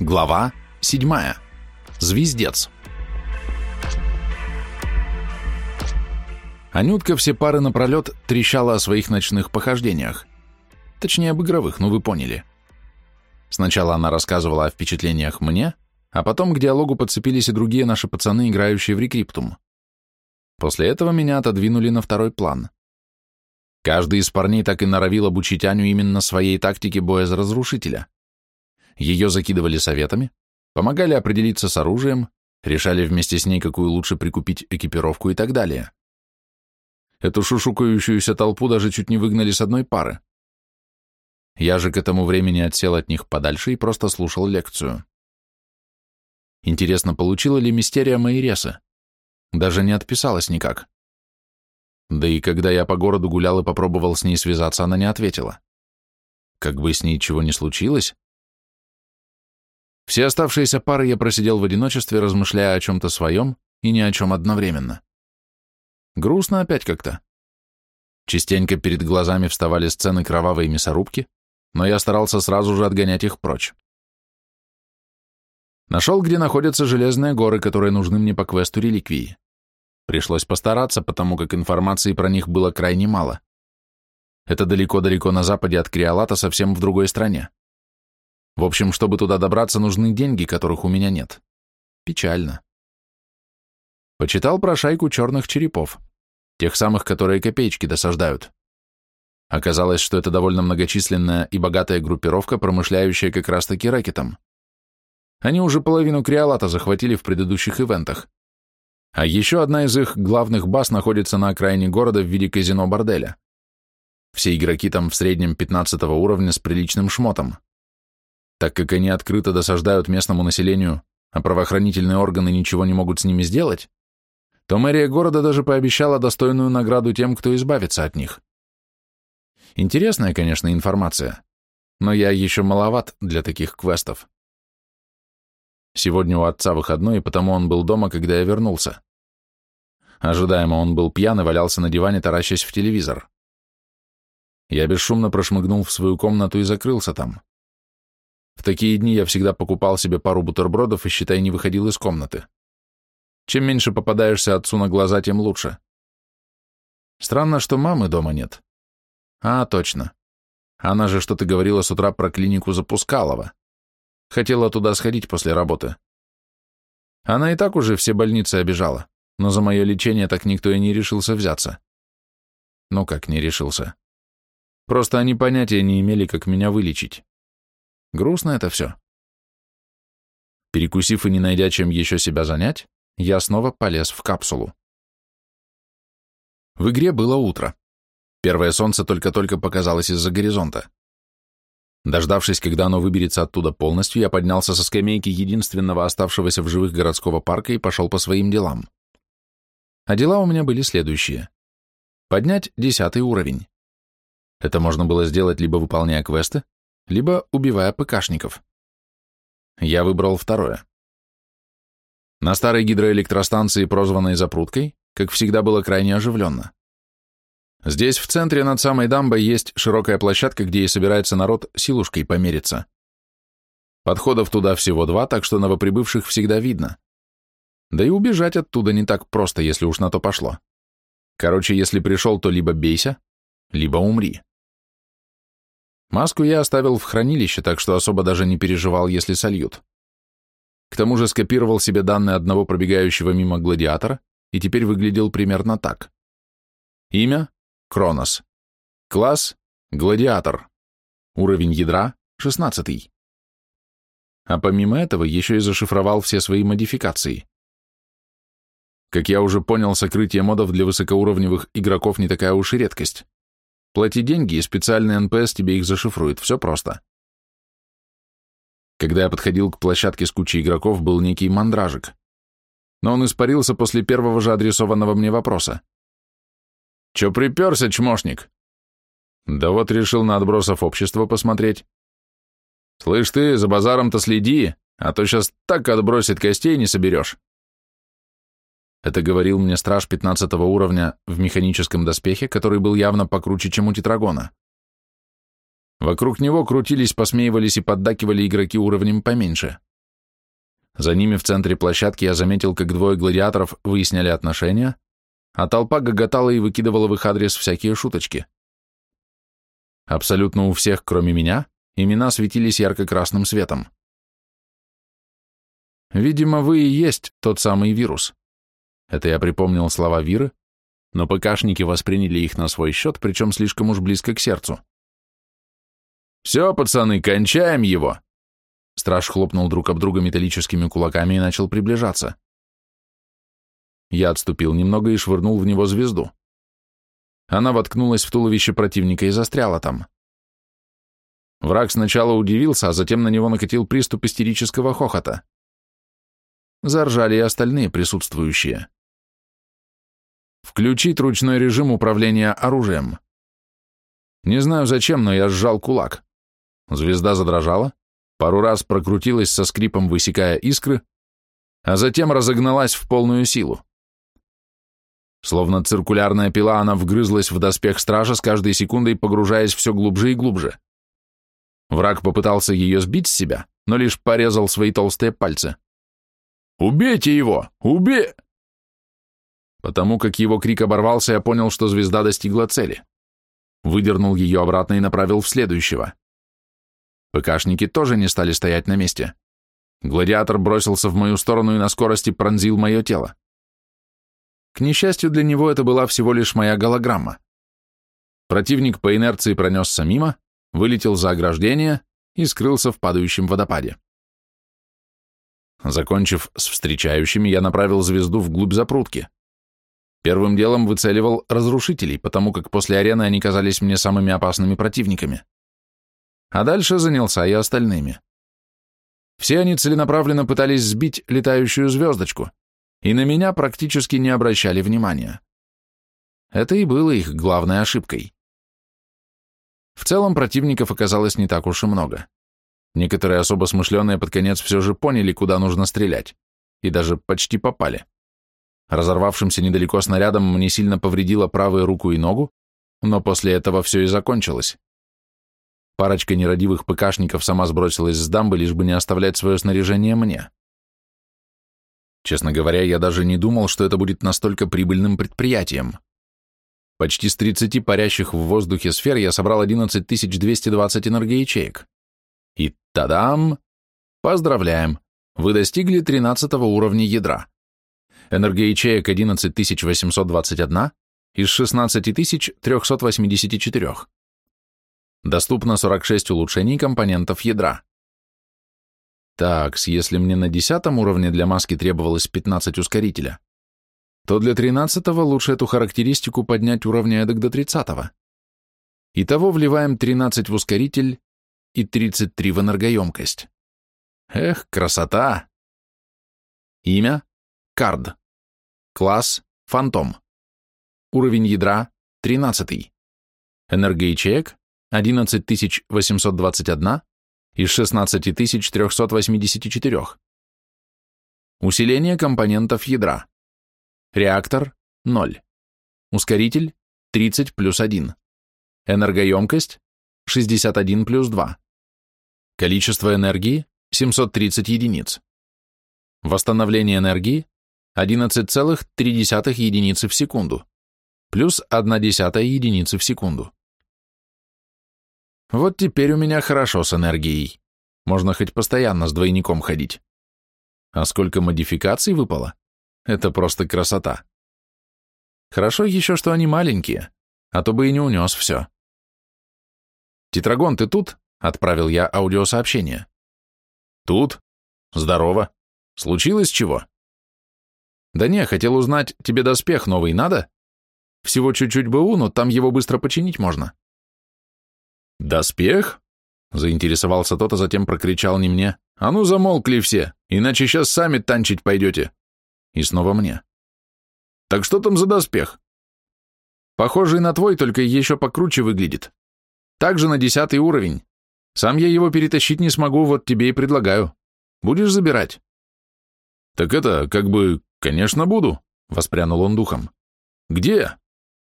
Глава 7. Звездец. Анютка все пары напролет трещала о своих ночных похождениях. Точнее, об игровых, ну вы поняли. Сначала она рассказывала о впечатлениях мне, а потом к диалогу подцепились и другие наши пацаны, играющие в рекриптум. После этого меня отодвинули на второй план. Каждый из парней так и норовил обучить Аню именно своей тактике боя за разрушителя. Ее закидывали советами, помогали определиться с оружием, решали вместе с ней, какую лучше прикупить экипировку и так далее. Эту шушукающуюся толпу даже чуть не выгнали с одной пары. Я же к этому времени отсел от них подальше и просто слушал лекцию. Интересно, получила ли мистерия Майреса? Даже не отписалась никак. Да и когда я по городу гулял и попробовал с ней связаться, она не ответила. Как бы с ней чего не случилось, все оставшиеся пары я просидел в одиночестве, размышляя о чем-то своем и ни о чем одновременно. Грустно опять как-то. Частенько перед глазами вставали сцены кровавой мясорубки, но я старался сразу же отгонять их прочь. Нашел, где находятся железные горы, которые нужны мне по квесту реликвии. Пришлось постараться, потому как информации про них было крайне мало. Это далеко-далеко на западе от Криолата, совсем в другой стране. В общем, чтобы туда добраться, нужны деньги, которых у меня нет. Печально. Почитал про шайку черных черепов, тех самых, которые копеечки досаждают. Оказалось, что это довольно многочисленная и богатая группировка, промышляющая как раз-таки рэкетом. Они уже половину Криолата захватили в предыдущих ивентах. А еще одна из их главных баз находится на окраине города в виде казино-борделя. Все игроки там в среднем 15 уровня с приличным шмотом. Так как они открыто досаждают местному населению, а правоохранительные органы ничего не могут с ними сделать, то мэрия города даже пообещала достойную награду тем, кто избавится от них. Интересная, конечно, информация, но я еще маловат для таких квестов. Сегодня у отца выходной, и потому он был дома, когда я вернулся. Ожидаемо он был пьян и валялся на диване, таращась в телевизор. Я бесшумно прошмыгнул в свою комнату и закрылся там. В такие дни я всегда покупал себе пару бутербродов и, считай, не выходил из комнаты. Чем меньше попадаешься отцу на глаза, тем лучше. Странно, что мамы дома нет. А, точно. Она же что-то говорила с утра про клинику Запускалова. Хотела туда сходить после работы. Она и так уже все больницы обижала, но за мое лечение так никто и не решился взяться. Ну как не решился? Просто они понятия не имели, как меня вылечить. Грустно это все. Перекусив и не найдя чем еще себя занять, я снова полез в капсулу. В игре было утро. Первое солнце только-только показалось из-за горизонта. Дождавшись, когда оно выберется оттуда полностью, я поднялся со скамейки единственного оставшегося в живых городского парка и пошел по своим делам. А дела у меня были следующие. Поднять десятый уровень. Это можно было сделать либо выполняя квесты, либо убивая ПКшников. Я выбрал второе. На старой гидроэлектростанции, прозванной Запруткой, как всегда было крайне оживленно. Здесь, в центре над самой дамбой, есть широкая площадка, где и собирается народ силушкой помериться. Подходов туда всего два, так что новоприбывших всегда видно. Да и убежать оттуда не так просто, если уж на то пошло. Короче, если пришел, то либо бейся, либо умри. Маску я оставил в хранилище, так что особо даже не переживал, если сольют. К тому же скопировал себе данные одного пробегающего мимо гладиатора и теперь выглядел примерно так. Имя — Кронос. Класс — Гладиатор. Уровень ядра — 16. А помимо этого еще и зашифровал все свои модификации. Как я уже понял, сокрытие модов для высокоуровневых игроков не такая уж и редкость. Плати деньги, и специальный НПС тебе их зашифрует. Все просто. Когда я подходил к площадке с кучей игроков, был некий мандражик. Но он испарился после первого же адресованного мне вопроса. «Че приперся, чмошник?» «Да вот решил на отбросов общества посмотреть». «Слышь ты, за базаром-то следи, а то сейчас так отбросит костей не соберешь». Это говорил мне страж 15 уровня в механическом доспехе, который был явно покруче, чем у тетрагона. Вокруг него крутились, посмеивались и поддакивали игроки уровнем поменьше, За ними в центре площадки я заметил, как двое гладиаторов выясняли отношения, а толпа гоготала и выкидывала в их адрес всякие шуточки. Абсолютно у всех, кроме меня, имена светились ярко-красным светом. Видимо, вы и есть тот самый вирус. Это я припомнил слова Виры, но ПКшники восприняли их на свой счет, причем слишком уж близко к сердцу. «Все, пацаны, кончаем его!» Страж хлопнул друг об друга металлическими кулаками и начал приближаться. Я отступил немного и швырнул в него звезду. Она воткнулась в туловище противника и застряла там. Враг сначала удивился, а затем на него накатил приступ истерического хохота. Заржали и остальные присутствующие. Включить ручной режим управления оружием. Не знаю зачем, но я сжал кулак. Звезда задрожала, пару раз прокрутилась со скрипом, высекая искры, а затем разогналась в полную силу. Словно циркулярная пила, она вгрызлась в доспех стража с каждой секундой, погружаясь все глубже и глубже. Враг попытался ее сбить с себя, но лишь порезал свои толстые пальцы. «Убейте его! Убей!» Потому как его крик оборвался, я понял, что звезда достигла цели. Выдернул ее обратно и направил в следующего. ПКшники тоже не стали стоять на месте. Гладиатор бросился в мою сторону и на скорости пронзил мое тело. К несчастью для него это была всего лишь моя голограмма. Противник по инерции пронесся мимо, вылетел за ограждение и скрылся в падающем водопаде. Закончив с встречающими, я направил звезду вглубь запрутки. Первым делом выцеливал разрушителей, потому как после арены они казались мне самыми опасными противниками. А дальше занялся и остальными. Все они целенаправленно пытались сбить летающую звездочку, и на меня практически не обращали внимания. Это и было их главной ошибкой. В целом противников оказалось не так уж и много. Некоторые особо смышленые под конец все же поняли, куда нужно стрелять, и даже почти попали. Разорвавшимся недалеко снарядом мне сильно повредило правую руку и ногу, но после этого все и закончилось. Парочка нерадивых ПКшников сама сбросилась с дамбы, лишь бы не оставлять свое снаряжение мне. Честно говоря, я даже не думал, что это будет настолько прибыльным предприятием. Почти с 30 парящих в воздухе сфер я собрал 11220 энергоячеек. И тадам! Поздравляем! Вы достигли 13 уровня ядра энергоячеек 11821 из 16384. Доступно 46 улучшений компонентов ядра. Так, если мне на 10 уровне для маски требовалось 15 ускорителя, то для 13 лучше эту характеристику поднять уровня эдак до 30. -го. Итого вливаем 13 в ускоритель и 33 в энергоемкость. Эх, красота! Имя Кард. Класс – Фантом. Уровень ядра – 13. Энергоячеек – 11821 из 16384. Усиление компонентов ядра. Реактор – 0. Ускоритель – 30 плюс 1. Энергоемкость – 61 плюс 2. Количество энергии – 730 единиц. Восстановление энергии 11,3 единицы в секунду, плюс 1 десятая единицы в секунду. Вот теперь у меня хорошо с энергией. Можно хоть постоянно с двойником ходить. А сколько модификаций выпало? Это просто красота. Хорошо еще, что они маленькие, а то бы и не унес все. «Тетрагон, ты тут?» — отправил я аудиосообщение. «Тут? Здорово. Случилось чего?» Да не, хотел узнать, тебе доспех новый надо? Всего чуть-чуть БУ, но там его быстро починить можно. Доспех? Заинтересовался тот, а затем прокричал не мне. А ну замолкли все, иначе сейчас сами танчить пойдете. И снова мне. Так что там за доспех? Похожий на твой, только еще покруче выглядит. Также на десятый уровень. Сам я его перетащить не смогу, вот тебе и предлагаю. Будешь забирать? Так это, как бы, «Конечно буду», — воспрянул он духом. «Где?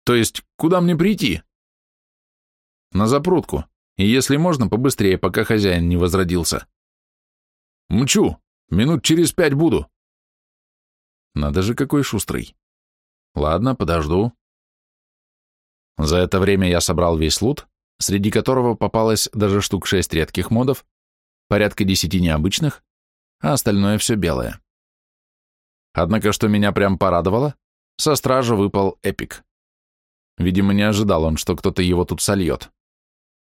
То есть, куда мне прийти?» «На запрутку, и если можно, побыстрее, пока хозяин не возродился». «Мчу, Минут через пять буду. Надо же, какой шустрый. Ладно, подожду. За это время я собрал весь лут, среди которого попалось даже штук шесть редких модов, порядка десяти необычных, а остальное все белое. Однако, что меня прям порадовало, со стража выпал эпик. Видимо, не ожидал он, что кто-то его тут сольет.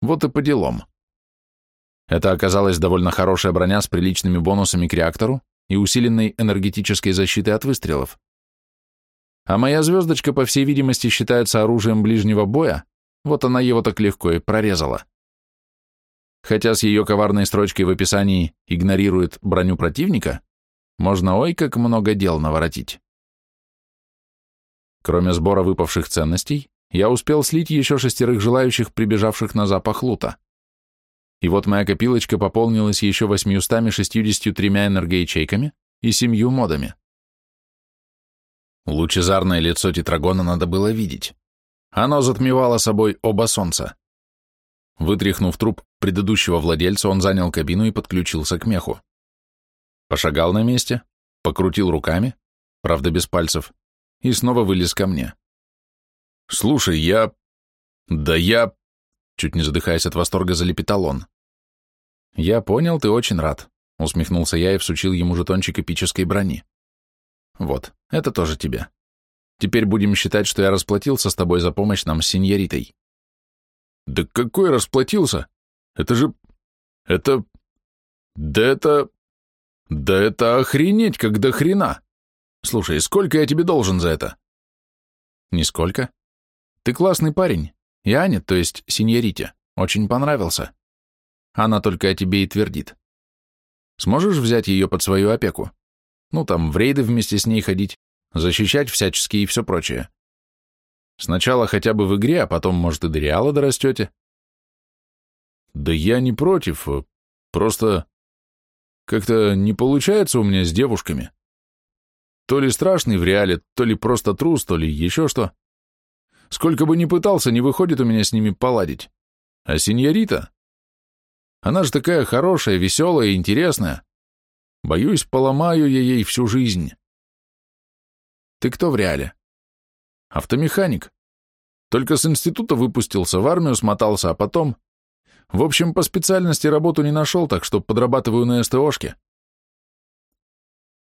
Вот и по делам. Это оказалась довольно хорошая броня с приличными бонусами к реактору и усиленной энергетической защитой от выстрелов. А моя звездочка, по всей видимости, считается оружием ближнего боя, вот она его так легко и прорезала. Хотя с ее коварной строчкой в описании игнорирует броню противника, можно ой как много дел наворотить. Кроме сбора выпавших ценностей, я успел слить еще шестерых желающих, прибежавших на запах лута. И вот моя копилочка пополнилась еще 863 энергоячейками и семью модами. Лучезарное лицо тетрагона надо было видеть. Оно затмевало собой оба солнца. Вытряхнув труп предыдущего владельца, он занял кабину и подключился к меху. Пошагал на месте, покрутил руками, правда без пальцев, и снова вылез ко мне. «Слушай, я... Да я...» Чуть не задыхаясь от восторга, залепетал он. «Я понял, ты очень рад», — усмехнулся я и всучил ему жетончик эпической брони. Вот, это тоже тебе. Теперь будем считать, что я расплатился с тобой за помощь нам с сеньоритой. Да какой расплатился? Это же... Это... Да это... Да это охренеть, как до хрена! Слушай, сколько я тебе должен за это? Нисколько. Ты классный парень. И Аня, то есть сеньорите, очень понравился. Она только о тебе и твердит. Сможешь взять ее под свою опеку? Ну, там, в рейды вместе с ней ходить, защищать всячески и все прочее. Сначала хотя бы в игре, а потом, может, и до Реала дорастете. Да я не против, просто как-то не получается у меня с девушками. То ли страшный в Реале, то ли просто трус, то ли еще что. Сколько бы ни пытался, не выходит у меня с ними поладить. А сеньорита? Она же такая хорошая, веселая интересная. Боюсь, поломаю я ей всю жизнь. Ты кто в реале? Автомеханик. Только с института выпустился, в армию смотался, а потом... В общем, по специальности работу не нашел, так что подрабатываю на СТОшке.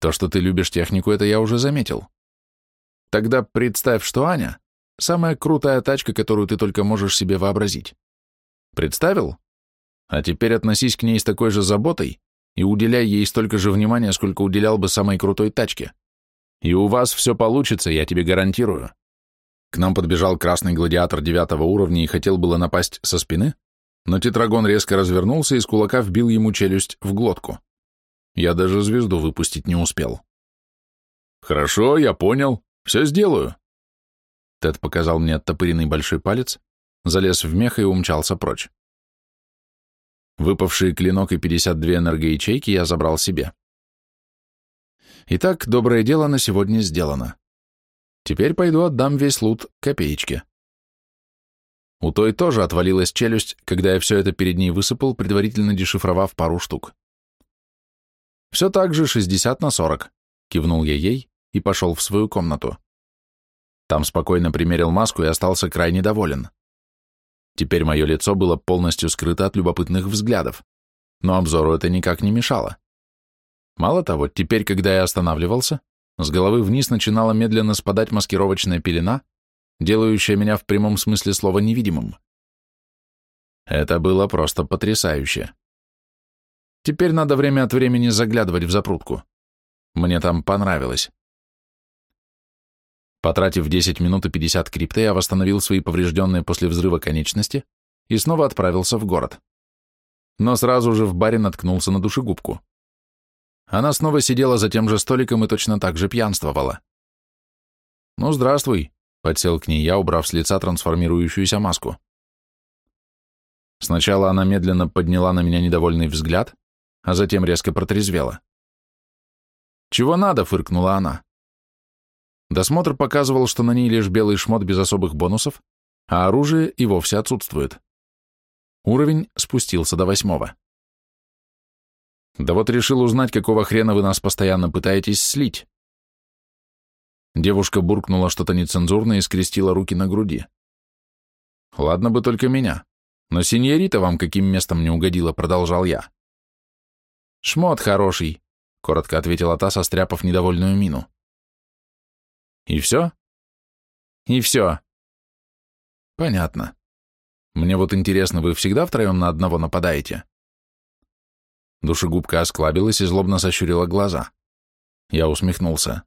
То, что ты любишь технику, это я уже заметил. Тогда представь, что Аня — самая крутая тачка, которую ты только можешь себе вообразить. Представил? А теперь относись к ней с такой же заботой, и уделяй ей столько же внимания, сколько уделял бы самой крутой тачке. И у вас все получится, я тебе гарантирую. К нам подбежал красный гладиатор девятого уровня и хотел было напасть со спины, но тетрагон резко развернулся и с кулака вбил ему челюсть в глотку. Я даже звезду выпустить не успел. «Хорошо, я понял. Все сделаю». Тед показал мне оттопыренный большой палец, залез в мех и умчался прочь. Выпавшие клинок и 52 энергоячейки я забрал себе. Итак, доброе дело на сегодня сделано. Теперь пойду отдам весь лут копеечке. У той тоже отвалилась челюсть, когда я все это перед ней высыпал, предварительно дешифровав пару штук. Все так же 60 на 40, кивнул я ей и пошел в свою комнату. Там спокойно примерил маску и остался крайне доволен. Теперь мое лицо было полностью скрыто от любопытных взглядов, но обзору это никак не мешало. Мало того, теперь, когда я останавливался, с головы вниз начинала медленно спадать маскировочная пелена, делающая меня в прямом смысле слова невидимым. Это было просто потрясающе. Теперь надо время от времени заглядывать в запрутку. Мне там понравилось. Потратив 10 минут и 50 крипты, я восстановил свои поврежденные после взрыва конечности и снова отправился в город. Но сразу же в баре наткнулся на душегубку. Она снова сидела за тем же столиком и точно так же пьянствовала. «Ну, здравствуй», — подсел к ней я, убрав с лица трансформирующуюся маску. Сначала она медленно подняла на меня недовольный взгляд, а затем резко протрезвела. «Чего надо?» — фыркнула она. Досмотр показывал, что на ней лишь белый шмот без особых бонусов, а оружие и вовсе отсутствует. Уровень спустился до восьмого. Да вот решил узнать, какого хрена вы нас постоянно пытаетесь слить. Девушка буркнула что-то нецензурное и скрестила руки на груди. Ладно бы только меня. Но синьорита вам каким местом не угодила, продолжал я. Шмот хороший, коротко ответила та, состряпав недовольную мину. И все? И все. Понятно. Мне вот интересно, вы всегда втроем на одного нападаете? Душегубка осклабилась и злобно сощурила глаза. Я усмехнулся.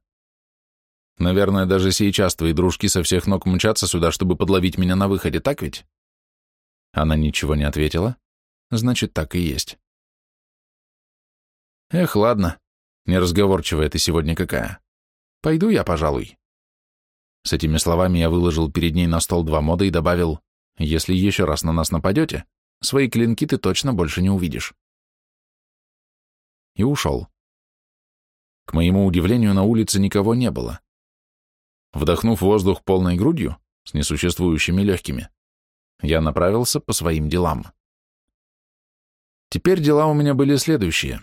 Наверное, даже сейчас твои дружки со всех ног мчатся сюда, чтобы подловить меня на выходе, так ведь? Она ничего не ответила. Значит, так и есть. Эх, ладно. Неразговорчивая ты сегодня какая. Пойду я, пожалуй. С этими словами я выложил перед ней на стол два мода и добавил, если еще раз на нас нападете, свои клинки ты точно больше не увидишь. И ушел. К моему удивлению, на улице никого не было. Вдохнув воздух полной грудью, с несуществующими легкими, я направился по своим делам. Теперь дела у меня были следующие.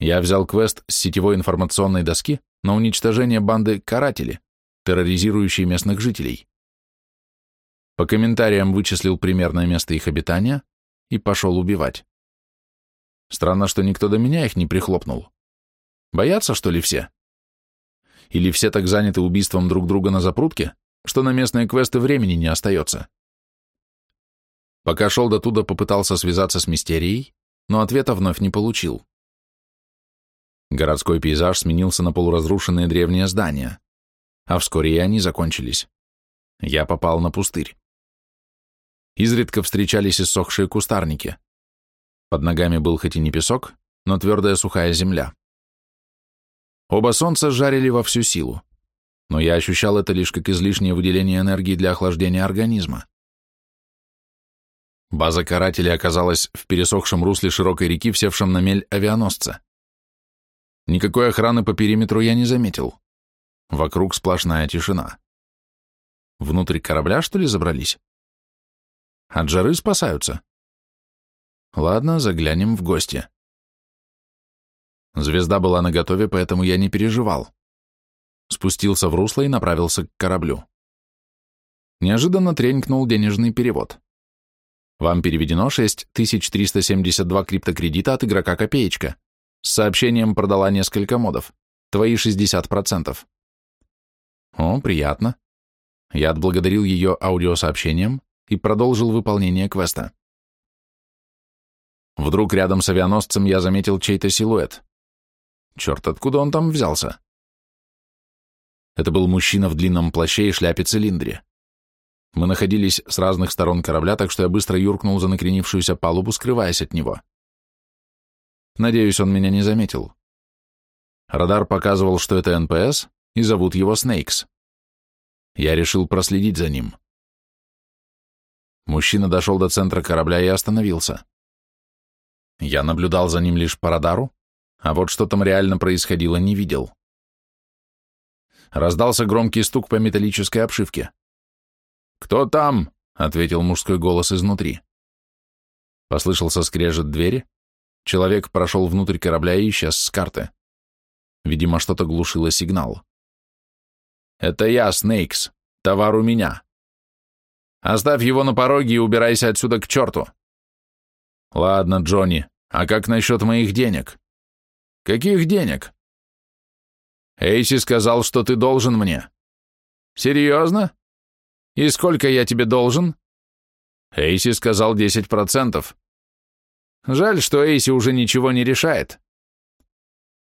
Я взял квест с сетевой информационной доски на уничтожение банды «Каратели», терроризирующей местных жителей. По комментариям вычислил примерное место их обитания и пошел убивать. Странно, что никто до меня их не прихлопнул. Боятся, что ли, все? Или все так заняты убийством друг друга на запрутке, что на местные квесты времени не остается? Пока шел до туда, попытался связаться с Мистерией, но ответа вновь не получил. Городской пейзаж сменился на полуразрушенные древние здания, а вскоре и они закончились. Я попал на пустырь. Изредка встречались иссохшие кустарники. Под ногами был хоть и не песок, но твердая сухая земля. Оба солнца жарили во всю силу, но я ощущал это лишь как излишнее выделение энергии для охлаждения организма. База карателей оказалась в пересохшем русле широкой реки, всевшем на мель авианосца. Никакой охраны по периметру я не заметил. Вокруг сплошная тишина. Внутрь корабля, что ли, забрались? От жары спасаются? Ладно, заглянем в гости. Звезда была наготове, поэтому я не переживал. Спустился в русло и направился к кораблю. Неожиданно тренькнул денежный перевод. Вам переведено 6372 криптокредита от игрока Копеечка. С сообщением продала несколько модов. Твои 60%. О, приятно. Я отблагодарил ее аудиосообщением и продолжил выполнение квеста. Вдруг рядом с авианосцем я заметил чей-то силуэт. Черт, откуда он там взялся? Это был мужчина в длинном плаще и шляпе-цилиндре. Мы находились с разных сторон корабля, так что я быстро юркнул за накренившуюся палубу, скрываясь от него. Надеюсь, он меня не заметил. Радар показывал, что это НПС, и зовут его Снейкс. Я решил проследить за ним. Мужчина дошел до центра корабля и остановился. Я наблюдал за ним лишь по радару, а вот что там реально происходило, не видел. Раздался громкий стук по металлической обшивке. «Кто там?» — ответил мужской голос изнутри. Послышался скрежет двери. Человек прошел внутрь корабля и исчез с карты. Видимо, что-то глушило сигнал. «Это я, Снейкс. Товар у меня. Оставь его на пороге и убирайся отсюда к черту». «Ладно, Джонни, а как насчет моих денег?» Каких денег? Эйси сказал, что ты должен мне. Серьезно? И сколько я тебе должен? Эйси сказал 10%. Жаль, что Эйси уже ничего не решает.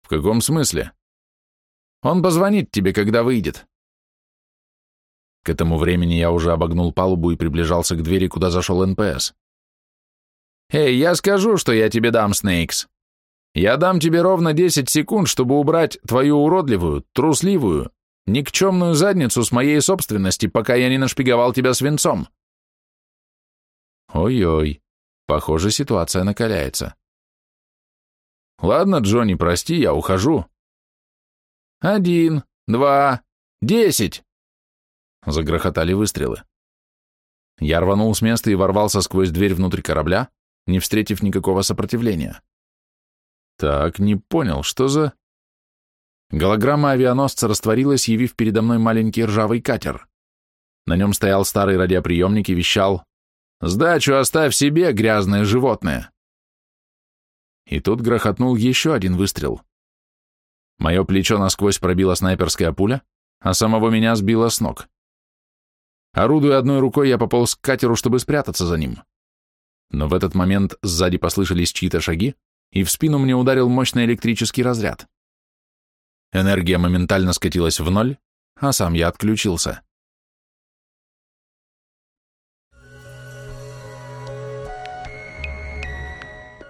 В каком смысле? Он позвонит тебе, когда выйдет. К этому времени я уже обогнул палубу и приближался к двери, куда зашел НПС. «Эй, я скажу, что я тебе дам, Снейкс. Я дам тебе ровно 10 секунд, чтобы убрать твою уродливую, трусливую, никчемную задницу с моей собственности, пока я не нашпиговал тебя свинцом. Ой-ой, похоже, ситуация накаляется. Ладно, Джонни, прости, я ухожу. Один, два, десять. Загрохотали выстрелы. Я рванул с места и ворвался сквозь дверь внутрь корабля, не встретив никакого сопротивления. Так, не понял, что за... Голограмма авианосца растворилась, явив передо мной маленький ржавый катер. На нем стоял старый радиоприемник и вещал «Сдачу оставь себе, грязное животное!» И тут грохотнул еще один выстрел. Мое плечо насквозь пробила снайперская пуля, а самого меня сбило с ног. Орудуя одной рукой, я пополз к катеру, чтобы спрятаться за ним. Но в этот момент сзади послышались чьи-то шаги, и в спину мне ударил мощный электрический разряд. Энергия моментально скатилась в ноль, а сам я отключился.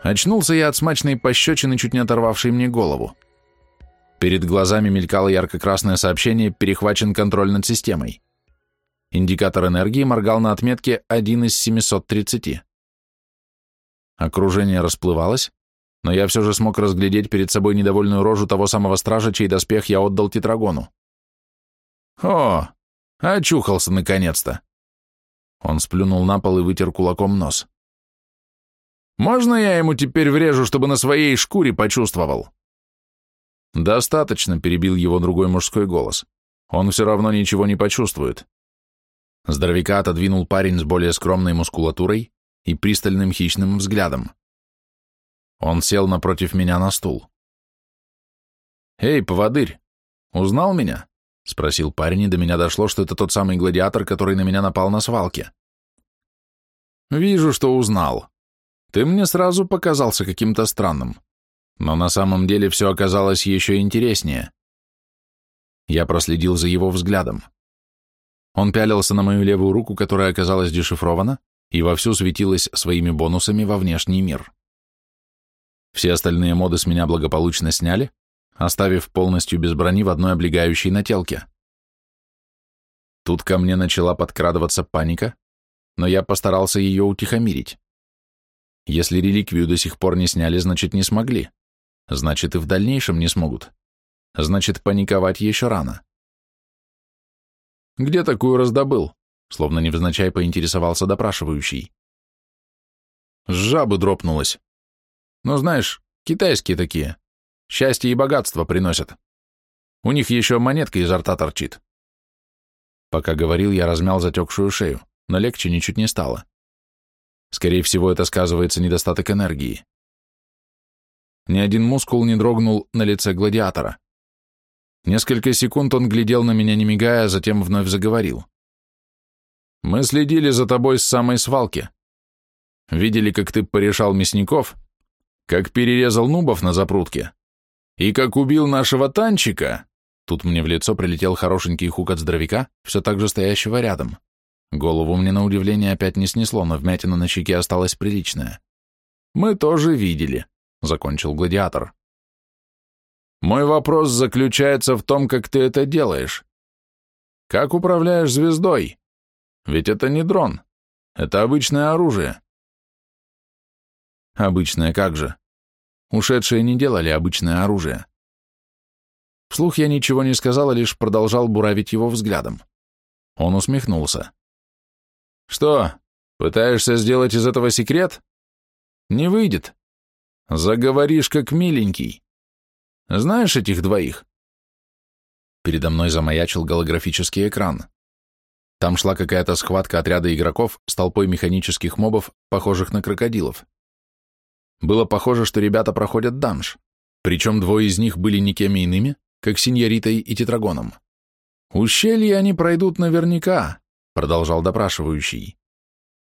Очнулся я от смачной пощечины, чуть не оторвавшей мне голову. Перед глазами мелькало ярко-красное сообщение «Перехвачен контроль над системой». Индикатор энергии моргал на отметке 1 из 730. Окружение расплывалось, но я все же смог разглядеть перед собой недовольную рожу того самого стража, чей доспех я отдал Тетрагону. «О, очухался наконец-то!» Он сплюнул на пол и вытер кулаком нос. Можно я ему теперь врежу, чтобы на своей шкуре почувствовал?» «Достаточно», — перебил его другой мужской голос. «Он все равно ничего не почувствует». Здоровяка отодвинул парень с более скромной мускулатурой и пристальным хищным взглядом. Он сел напротив меня на стул. «Эй, поводырь, узнал меня?» — спросил парень, и до меня дошло, что это тот самый гладиатор, который на меня напал на свалке. «Вижу, что узнал. Ты мне сразу показался каким-то странным, но на самом деле все оказалось еще интереснее. Я проследил за его взглядом. Он пялился на мою левую руку, которая оказалась дешифрована, и вовсю светилась своими бонусами во внешний мир. Все остальные моды с меня благополучно сняли, оставив полностью без брони в одной облегающей нателке. Тут ко мне начала подкрадываться паника, но я постарался ее утихомирить. Если реликвию до сих пор не сняли, значит, не смогли. Значит, и в дальнейшем не смогут. Значит, паниковать еще рано. «Где такую раздобыл?» Словно невзначай поинтересовался допрашивающий. Жабы дропнулась. Ну, знаешь, китайские такие. Счастье и богатство приносят. У них еще монетка изо рта торчит. Пока говорил, я размял затекшую шею, но легче ничуть не стало. Скорее всего, это сказывается недостаток энергии. Ни один мускул не дрогнул на лице гладиатора. Несколько секунд он глядел на меня, не мигая, а затем вновь заговорил. «Мы следили за тобой с самой свалки. Видели, как ты порешал мясников, как перерезал нубов на запрутке, и как убил нашего танчика». Тут мне в лицо прилетел хорошенький хук от здоровяка, все так же стоящего рядом. Голову мне на удивление опять не снесло, но вмятина на щеке осталась приличная. «Мы тоже видели», — закончил гладиатор. «Мой вопрос заключается в том, как ты это делаешь. Как управляешь звездой? Ведь это не дрон, это обычное оружие». «Обычное как же? Ушедшие не делали обычное оружие». Вслух я ничего не сказал, а лишь продолжал буравить его взглядом. Он усмехнулся. Что, пытаешься сделать из этого секрет? Не выйдет. Заговоришь как миленький. Знаешь этих двоих? Передо мной замаячил голографический экран. Там шла какая-то схватка отряда игроков с толпой механических мобов, похожих на крокодилов. Было похоже, что ребята проходят данж, причем двое из них были никем иными, как синьоритой и тетрагоном. Ущелье они пройдут наверняка, продолжал допрашивающий.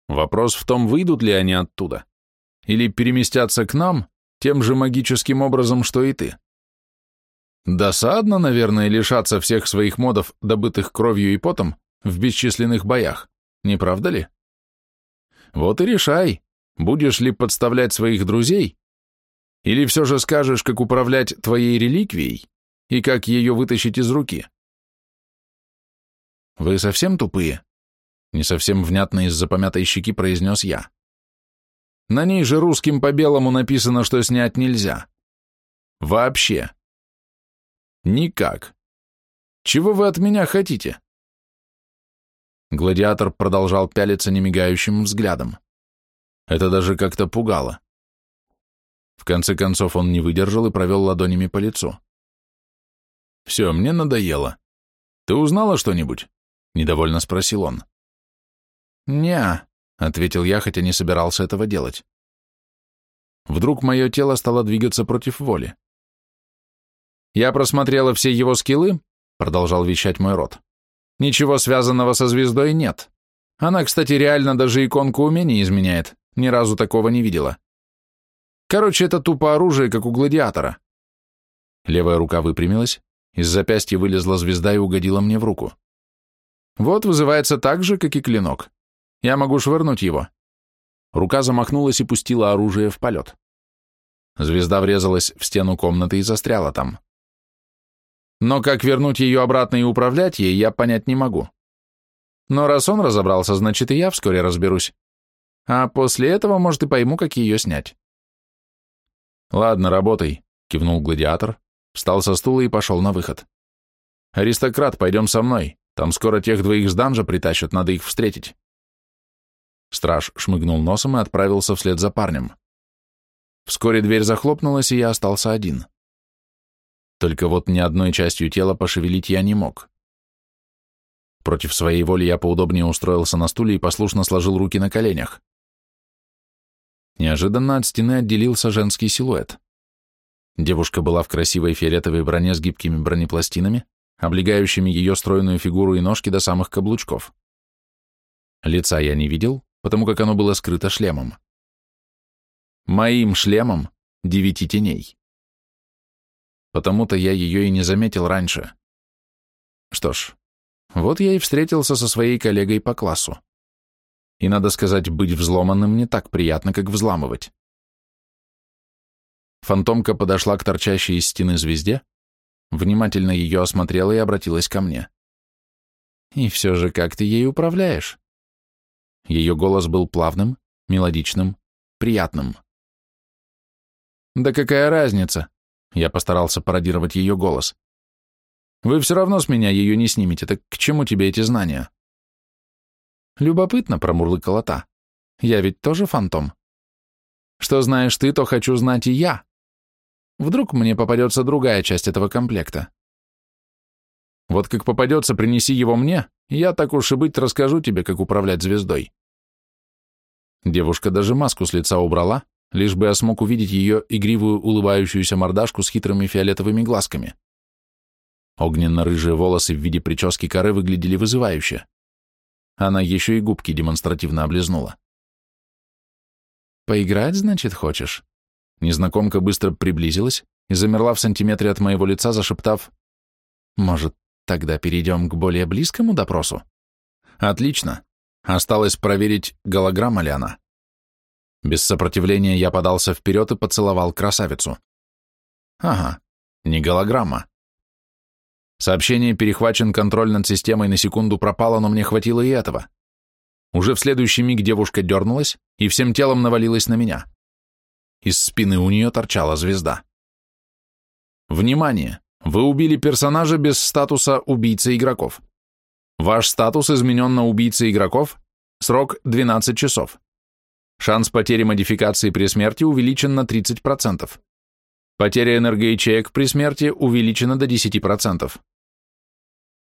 Вопрос в том, выйдут ли они оттуда, или переместятся к нам тем же магическим образом, что и ты. Досадно, наверное, лишаться всех своих модов, добытых кровью и потом, в бесчисленных боях, не правда ли? Вот и решай, будешь ли подставлять своих друзей, или все же скажешь, как управлять твоей реликвией и как ее вытащить из руки. Вы совсем тупые? Не совсем внятно из-за помятой щеки произнес я. На ней же русским по белому написано, что снять нельзя. Вообще. Никак. Чего вы от меня хотите? Гладиатор продолжал пялиться немигающим взглядом. Это даже как-то пугало. В конце концов он не выдержал и провел ладонями по лицу. «Все, мне надоело. Ты узнала что-нибудь?» — недовольно спросил он. «Не-а», ответил я, хотя не собирался этого делать. Вдруг мое тело стало двигаться против воли. «Я просмотрела все его скиллы», — продолжал вещать мой рот. «Ничего связанного со звездой нет. Она, кстати, реально даже иконку умений изменяет. Ни разу такого не видела. Короче, это тупо оружие, как у гладиатора». Левая рука выпрямилась, из запястья вылезла звезда и угодила мне в руку. Вот вызывается так же, как и клинок. Я могу швырнуть его. Рука замахнулась и пустила оружие в полет. Звезда врезалась в стену комнаты и застряла там. Но как вернуть ее обратно и управлять ей, я понять не могу. Но раз он разобрался, значит и я вскоре разберусь. А после этого, может, и пойму, как ее снять. «Ладно, работай», — кивнул гладиатор, встал со стула и пошел на выход. «Аристократ, пойдем со мной. Там скоро тех двоих с данжа притащат, надо их встретить». Страж шмыгнул носом и отправился вслед за парнем. Вскоре дверь захлопнулась, и я остался один. Только вот ни одной частью тела пошевелить я не мог. Против своей воли я поудобнее устроился на стуле и послушно сложил руки на коленях. Неожиданно от стены отделился женский силуэт. Девушка была в красивой фиолетовой броне с гибкими бронепластинами, облегающими ее стройную фигуру и ножки до самых каблучков. Лица я не видел, потому как оно было скрыто шлемом. Моим шлемом девяти теней. Потому-то я ее и не заметил раньше. Что ж, вот я и встретился со своей коллегой по классу. И, надо сказать, быть взломанным не так приятно, как взламывать. Фантомка подошла к торчащей из стены звезде, внимательно ее осмотрела и обратилась ко мне. «И все же, как ты ей управляешь?» Ее голос был плавным, мелодичным, приятным. «Да какая разница?» Я постарался пародировать ее голос. «Вы все равно с меня ее не снимете, так к чему тебе эти знания?» «Любопытно», — промурлыкала та. «Я ведь тоже фантом. Что знаешь ты, то хочу знать и я. Вдруг мне попадется другая часть этого комплекта. Вот как попадется, принеси его мне, я так уж и быть расскажу тебе, как управлять звездой». Девушка даже маску с лица убрала, лишь бы я смог увидеть ее игривую улыбающуюся мордашку с хитрыми фиолетовыми глазками. Огненно-рыжие волосы в виде прически коры выглядели вызывающе. Она еще и губки демонстративно облизнула. «Поиграть, значит, хочешь?» Незнакомка быстро приблизилась и замерла в сантиметре от моего лица, зашептав, «Может, тогда перейдем к более близкому допросу?» «Отлично. Осталось проверить, голограмма ли она». Без сопротивления я подался вперед и поцеловал красавицу. «Ага, не голограмма. Сообщение «Перехвачен контроль над системой» на секунду пропало, но мне хватило и этого. Уже в следующий миг девушка дернулась и всем телом навалилась на меня. Из спины у нее торчала звезда. Внимание! Вы убили персонажа без статуса убийца игроков. Ваш статус изменен на убийца игроков, срок 12 часов. Шанс потери модификации при смерти увеличен на 30%. Потеря энергоячеек при смерти увеличена до 10%.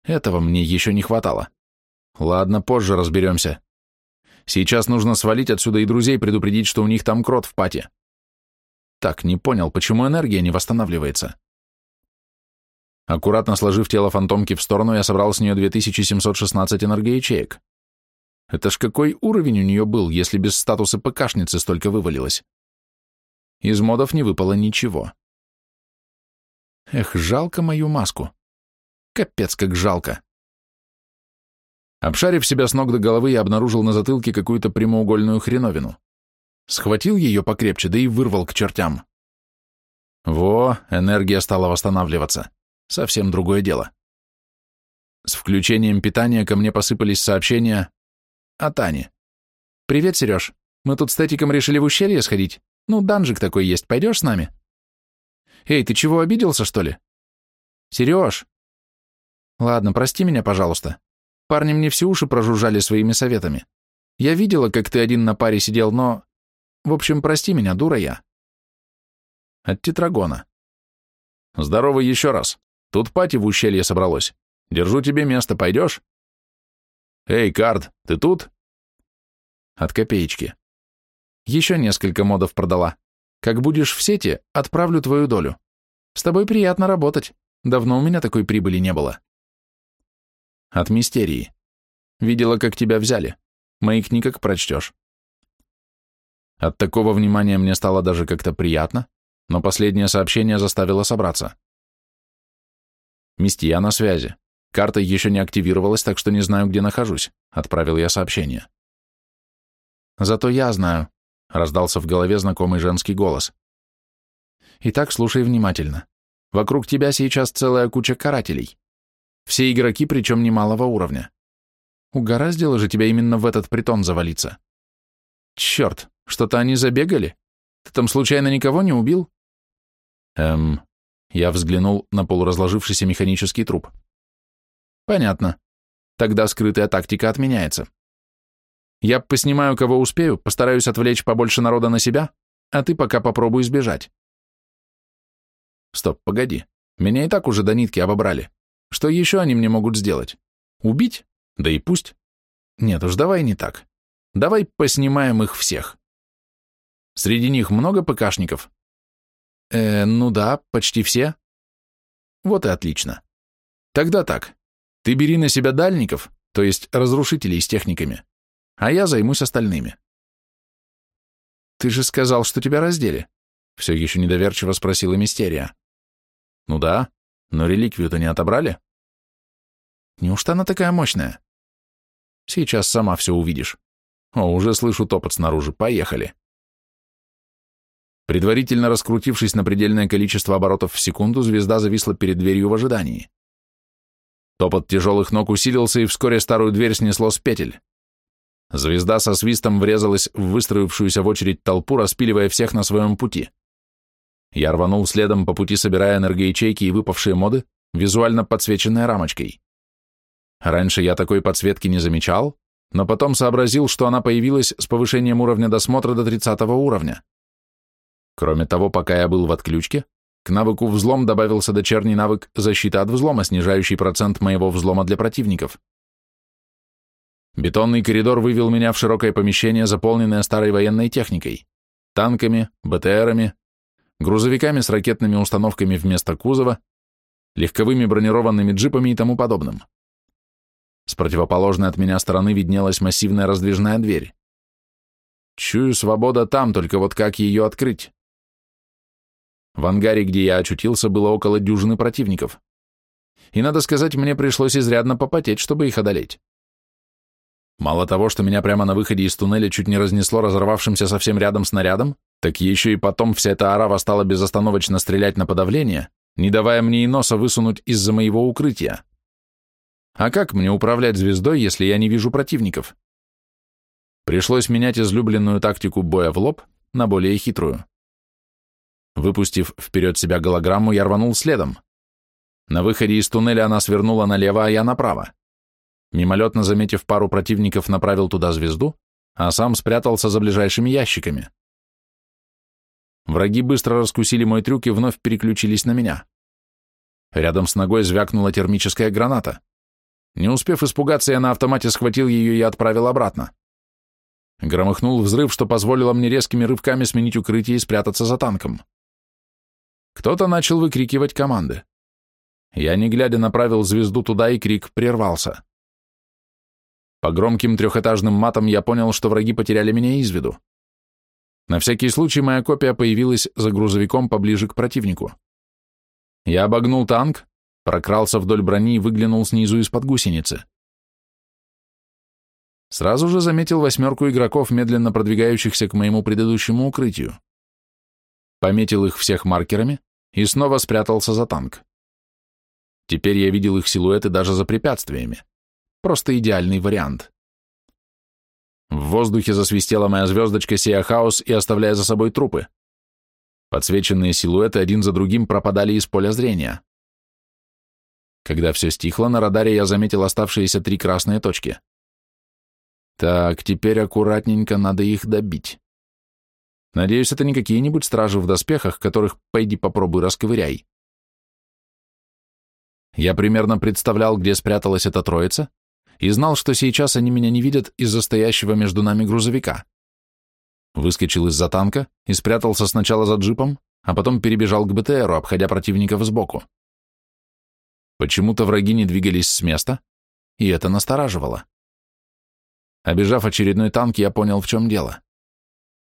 Этого мне еще не хватало. Ладно, позже разберемся. Сейчас нужно свалить отсюда и друзей предупредить, что у них там крот в пати. Так, не понял, почему энергия не восстанавливается? Аккуратно сложив тело фантомки в сторону, я собрал с нее 2716 энергоячеек. Это ж какой уровень у нее был, если без статуса ПКшницы столько вывалилось? Из модов не выпало ничего. Эх, жалко мою маску. Капец, как жалко. Обшарив себя с ног до головы, я обнаружил на затылке какую-то прямоугольную хреновину. Схватил ее покрепче, да и вырвал к чертям. Во, энергия стала восстанавливаться. Совсем другое дело. С включением питания ко мне посыпались сообщения о Тане. «Привет, Сереж. Мы тут с Тетиком решили в ущелье сходить. Ну, данжик такой есть, пойдешь с нами?» «Эй, ты чего, обиделся, что ли?» «Сереж!» «Ладно, прости меня, пожалуйста. Парни мне все уши прожужжали своими советами. Я видела, как ты один на паре сидел, но... В общем, прости меня, дура я». От тетрагона. Здорово еще раз. Тут пати в ущелье собралось. Держу тебе место, пойдешь? Эй, Кард, ты тут? От копеечки. Еще несколько модов продала. Как будешь в сети, отправлю твою долю. С тобой приятно работать. Давно у меня такой прибыли не было. От мистерии. Видела, как тебя взяли. Моих никак прочтешь. От такого внимания мне стало даже как-то приятно, но последнее сообщение заставило собраться. «Мисти, я на связи. Карта еще не активировалась, так что не знаю, где нахожусь», — отправил я сообщение. «Зато я знаю», — раздался в голове знакомый женский голос. «Итак, слушай внимательно. Вокруг тебя сейчас целая куча карателей. Все игроки, причем немалого уровня. Угораздило же тебя именно в этот притон завалиться. Черт, что-то они забегали? Ты там случайно никого не убил? Эм, я взглянул на полуразложившийся механический труп. Понятно. Тогда скрытая тактика отменяется. Я поснимаю, кого успею, постараюсь отвлечь побольше народа на себя, а ты пока попробуй сбежать. Стоп, погоди. Меня и так уже до нитки обобрали. Что еще они мне могут сделать? Убить? Да и пусть. Нет уж, давай не так. Давай поснимаем их всех. Среди них много ПКшников? Э, ну да, почти все. Вот и отлично. Тогда так. Ты бери на себя дальников, то есть разрушителей с техниками, а я займусь остальными. Ты же сказал, что тебя раздели. Все еще недоверчиво спросила Мистерия. Ну да, но реликвию-то не отобрали. Неужто она такая мощная? Сейчас сама все увидишь. О, уже слышу топот снаружи. Поехали. Предварительно раскрутившись на предельное количество оборотов в секунду, звезда зависла перед дверью в ожидании. Топот тяжелых ног усилился, и вскоре старую дверь снесло с петель. Звезда со свистом врезалась в выстроившуюся в очередь толпу, распиливая всех на своем пути. Я рванул следом по пути, собирая энергоячейки и выпавшие моды, визуально подсвеченные рамочкой. Раньше я такой подсветки не замечал, но потом сообразил, что она появилась с повышением уровня досмотра до 30 уровня. Кроме того, пока я был в отключке, к навыку взлом добавился дочерний навык защита от взлома, снижающий процент моего взлома для противников. Бетонный коридор вывел меня в широкое помещение, заполненное старой военной техникой, танками, БТРами, грузовиками с ракетными установками вместо кузова, легковыми бронированными джипами и тому подобным. С противоположной от меня стороны виднелась массивная раздвижная дверь. Чую, свобода там, только вот как ее открыть? В ангаре, где я очутился, было около дюжины противников. И, надо сказать, мне пришлось изрядно попотеть, чтобы их одолеть. Мало того, что меня прямо на выходе из туннеля чуть не разнесло разорвавшимся совсем рядом снарядом, так еще и потом вся эта арава стала безостановочно стрелять на подавление, не давая мне и носа высунуть из-за моего укрытия. А как мне управлять звездой, если я не вижу противников? Пришлось менять излюбленную тактику боя в лоб на более хитрую. Выпустив вперед себя голограмму, я рванул следом. На выходе из туннеля она свернула налево, а я направо. Мимолетно заметив пару противников, направил туда звезду, а сам спрятался за ближайшими ящиками. Враги быстро раскусили мой трюк и вновь переключились на меня. Рядом с ногой звякнула термическая граната. Не успев испугаться, я на автомате схватил ее и отправил обратно. Громыхнул взрыв, что позволило мне резкими рывками сменить укрытие и спрятаться за танком. Кто-то начал выкрикивать команды. Я, не глядя, направил звезду туда, и крик прервался. По громким трехэтажным матам я понял, что враги потеряли меня из виду. На всякий случай моя копия появилась за грузовиком поближе к противнику. Я обогнул танк, прокрался вдоль брони и выглянул снизу из-под гусеницы. Сразу же заметил восьмерку игроков, медленно продвигающихся к моему предыдущему укрытию. Пометил их всех маркерами и снова спрятался за танк. Теперь я видел их силуэты даже за препятствиями. Просто идеальный вариант. В воздухе засвистела моя звездочка, сея хаос и оставляя за собой трупы. Подсвеченные силуэты один за другим пропадали из поля зрения. Когда все стихло, на радаре я заметил оставшиеся три красные точки. Так, теперь аккуратненько надо их добить. Надеюсь, это не какие-нибудь стражи в доспехах, которых пойди попробуй расковыряй. Я примерно представлял, где спряталась эта троица, и знал, что сейчас они меня не видят из-за стоящего между нами грузовика. Выскочил из-за танка и спрятался сначала за джипом, а потом перебежал к БТРу, обходя противников сбоку. Почему-то враги не двигались с места, и это настораживало. Обежав очередной танк, я понял, в чем дело.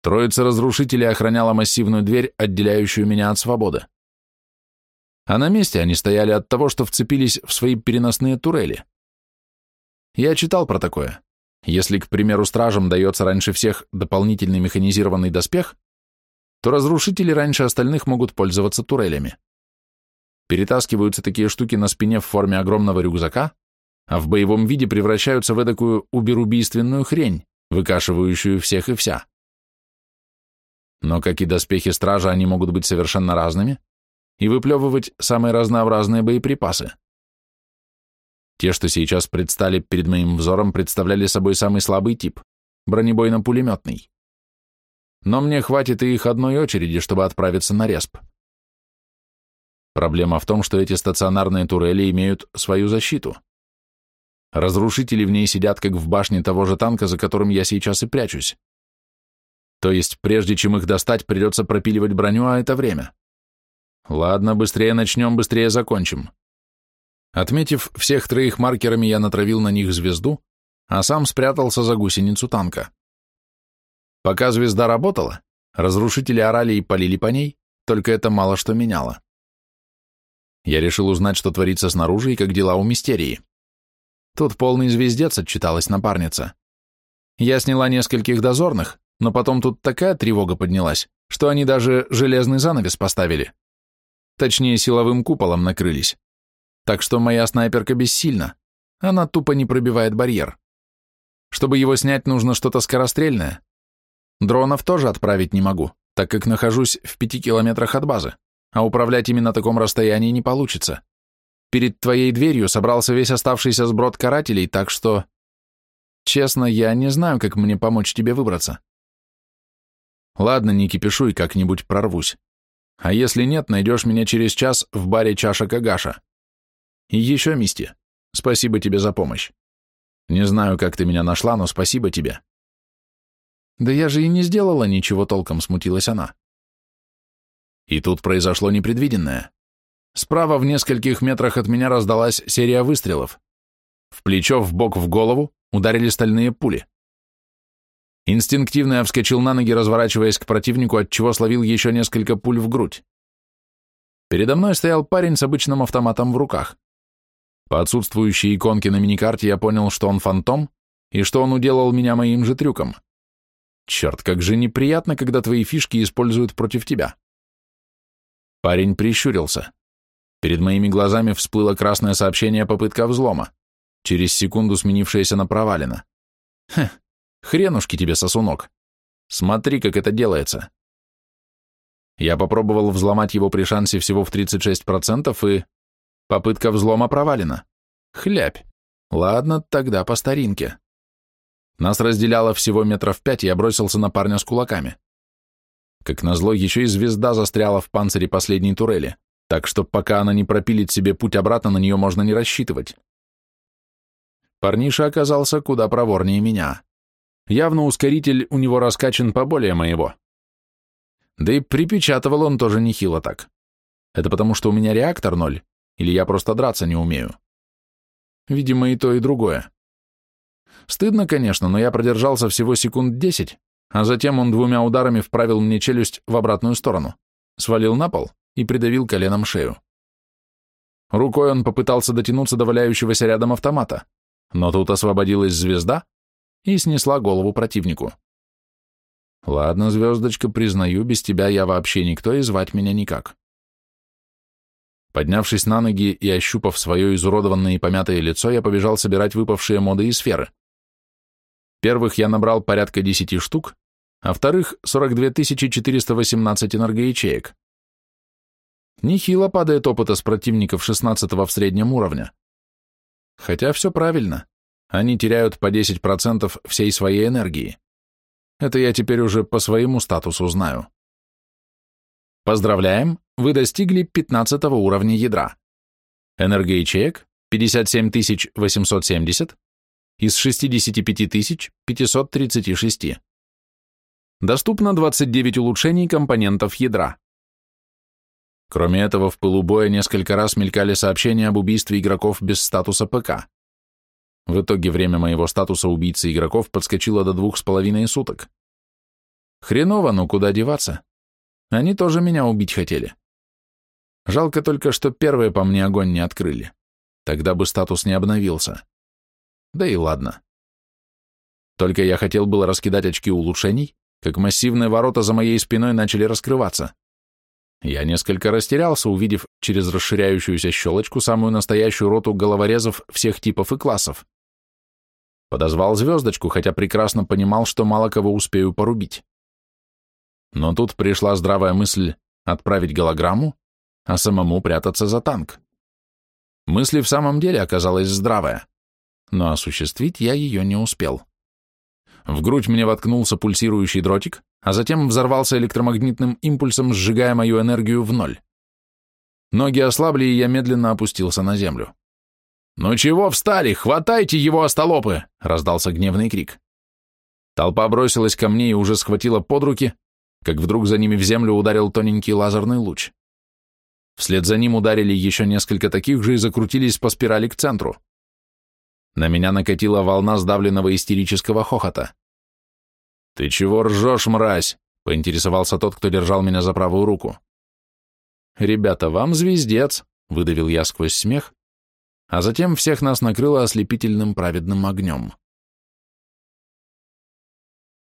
Троица разрушителей охраняла массивную дверь, отделяющую меня от свободы. А на месте они стояли от того, что вцепились в свои переносные турели. Я читал про такое. Если, к примеру, стражам дается раньше всех дополнительный механизированный доспех, то разрушители раньше остальных могут пользоваться турелями. Перетаскиваются такие штуки на спине в форме огромного рюкзака, а в боевом виде превращаются в эдакую уберубийственную хрень, выкашивающую всех и вся. Но, как и доспехи стража, они могут быть совершенно разными и выплевывать самые разнообразные боеприпасы. Те, что сейчас предстали перед моим взором, представляли собой самый слабый тип – бронебойно-пулеметный. Но мне хватит и их одной очереди, чтобы отправиться на респ. Проблема в том, что эти стационарные турели имеют свою защиту. Разрушители в ней сидят, как в башне того же танка, за которым я сейчас и прячусь. То есть, прежде чем их достать, придется пропиливать броню, а это время. Ладно, быстрее начнем, быстрее закончим. Отметив всех троих маркерами, я натравил на них звезду, а сам спрятался за гусеницу танка. Пока звезда работала, разрушители орали и полили по ней, только это мало что меняло. Я решил узнать, что творится снаружи и как дела у мистерии. Тут полный звездец отчиталась напарница. Я сняла нескольких дозорных, но потом тут такая тревога поднялась, что они даже железный занавес поставили. Точнее, силовым куполом накрылись. Так что моя снайперка бессильна. Она тупо не пробивает барьер. Чтобы его снять, нужно что-то скорострельное. Дронов тоже отправить не могу, так как нахожусь в пяти километрах от базы, а управлять ими на таком расстоянии не получится. Перед твоей дверью собрался весь оставшийся сброд карателей, так что... Честно, я не знаю, как мне помочь тебе выбраться. Ладно, не кипишуй, как-нибудь прорвусь. А если нет, найдешь меня через час в баре «Чаша Кагаша». И еще, Мисти, спасибо тебе за помощь. Не знаю, как ты меня нашла, но спасибо тебе. Да я же и не сделала ничего толком, смутилась она. И тут произошло непредвиденное. Справа в нескольких метрах от меня раздалась серия выстрелов. В плечо, в бок, в голову ударили стальные пули. Инстинктивно я вскочил на ноги, разворачиваясь к противнику, от чего словил еще несколько пуль в грудь. Передо мной стоял парень с обычным автоматом в руках. По отсутствующей иконке на миникарте я понял, что он фантом, и что он уделал меня моим же трюком. Черт, как же неприятно, когда твои фишки используют против тебя. Парень прищурился. Перед моими глазами всплыло красное сообщение «Попытка взлома», через секунду сменившееся на «Провалено». Хе, хренушки тебе, сосунок. Смотри, как это делается. Я попробовал взломать его при шансе всего в 36% и... Попытка взлома провалена. Хлябь. Ладно, тогда по старинке. Нас разделяло всего метров пять, и я бросился на парня с кулаками. Как назло, еще и звезда застряла в панцире последней турели, так что пока она не пропилит себе путь обратно, на нее можно не рассчитывать. Парниша оказался куда проворнее меня. Явно ускоритель у него раскачан поболее моего. Да и припечатывал он тоже нехило так. Это потому, что у меня реактор ноль, или я просто драться не умею? Видимо, и то, и другое. Стыдно, конечно, но я продержался всего секунд десять, а затем он двумя ударами вправил мне челюсть в обратную сторону, свалил на пол и придавил коленом шею. Рукой он попытался дотянуться до валяющегося рядом автомата, но тут освободилась звезда и снесла голову противнику. Ладно, звездочка, признаю, без тебя я вообще никто и звать меня никак. Поднявшись на ноги и ощупав свое изуродованное и помятое лицо, я побежал собирать выпавшие моды и сферы. Первых я набрал порядка 10 штук, а вторых — 42 418 энергоячеек. Нехило падает опыта с противников 16 в среднем уровня. Хотя все правильно, они теряют по 10% всей своей энергии. Это я теперь уже по своему статусу знаю. Поздравляем, вы достигли 15 уровня ядра. Энергоячеек 57 870 из 65 536. Доступно 29 улучшений компонентов ядра. Кроме этого, в пылу боя несколько раз мелькали сообщения об убийстве игроков без статуса ПК. В итоге время моего статуса убийцы игроков подскочило до двух с половиной суток. Хреново, но куда деваться? Они тоже меня убить хотели. Жалко только, что первые по мне огонь не открыли. Тогда бы статус не обновился. Да и ладно. Только я хотел было раскидать очки улучшений, как массивные ворота за моей спиной начали раскрываться. Я несколько растерялся, увидев через расширяющуюся щелочку самую настоящую роту головорезов всех типов и классов. Подозвал звездочку, хотя прекрасно понимал, что мало кого успею порубить. Но тут пришла здравая мысль отправить голограмму, а самому прятаться за танк. Мысль в самом деле оказалась здравая, но осуществить я ее не успел. В грудь мне воткнулся пульсирующий дротик, а затем взорвался электромагнитным импульсом, сжигая мою энергию в ноль. Ноги ослабли, и я медленно опустился на землю. «Ну чего встали? Хватайте его, остолопы!» — раздался гневный крик. Толпа бросилась ко мне и уже схватила под руки, как вдруг за ними в землю ударил тоненький лазерный луч. Вслед за ним ударили еще несколько таких же и закрутились по спирали к центру. На меня накатила волна сдавленного истерического хохота. «Ты чего ржешь, мразь?» — поинтересовался тот, кто держал меня за правую руку. «Ребята, вам звездец!» — выдавил я сквозь смех, а затем всех нас накрыло ослепительным праведным огнем.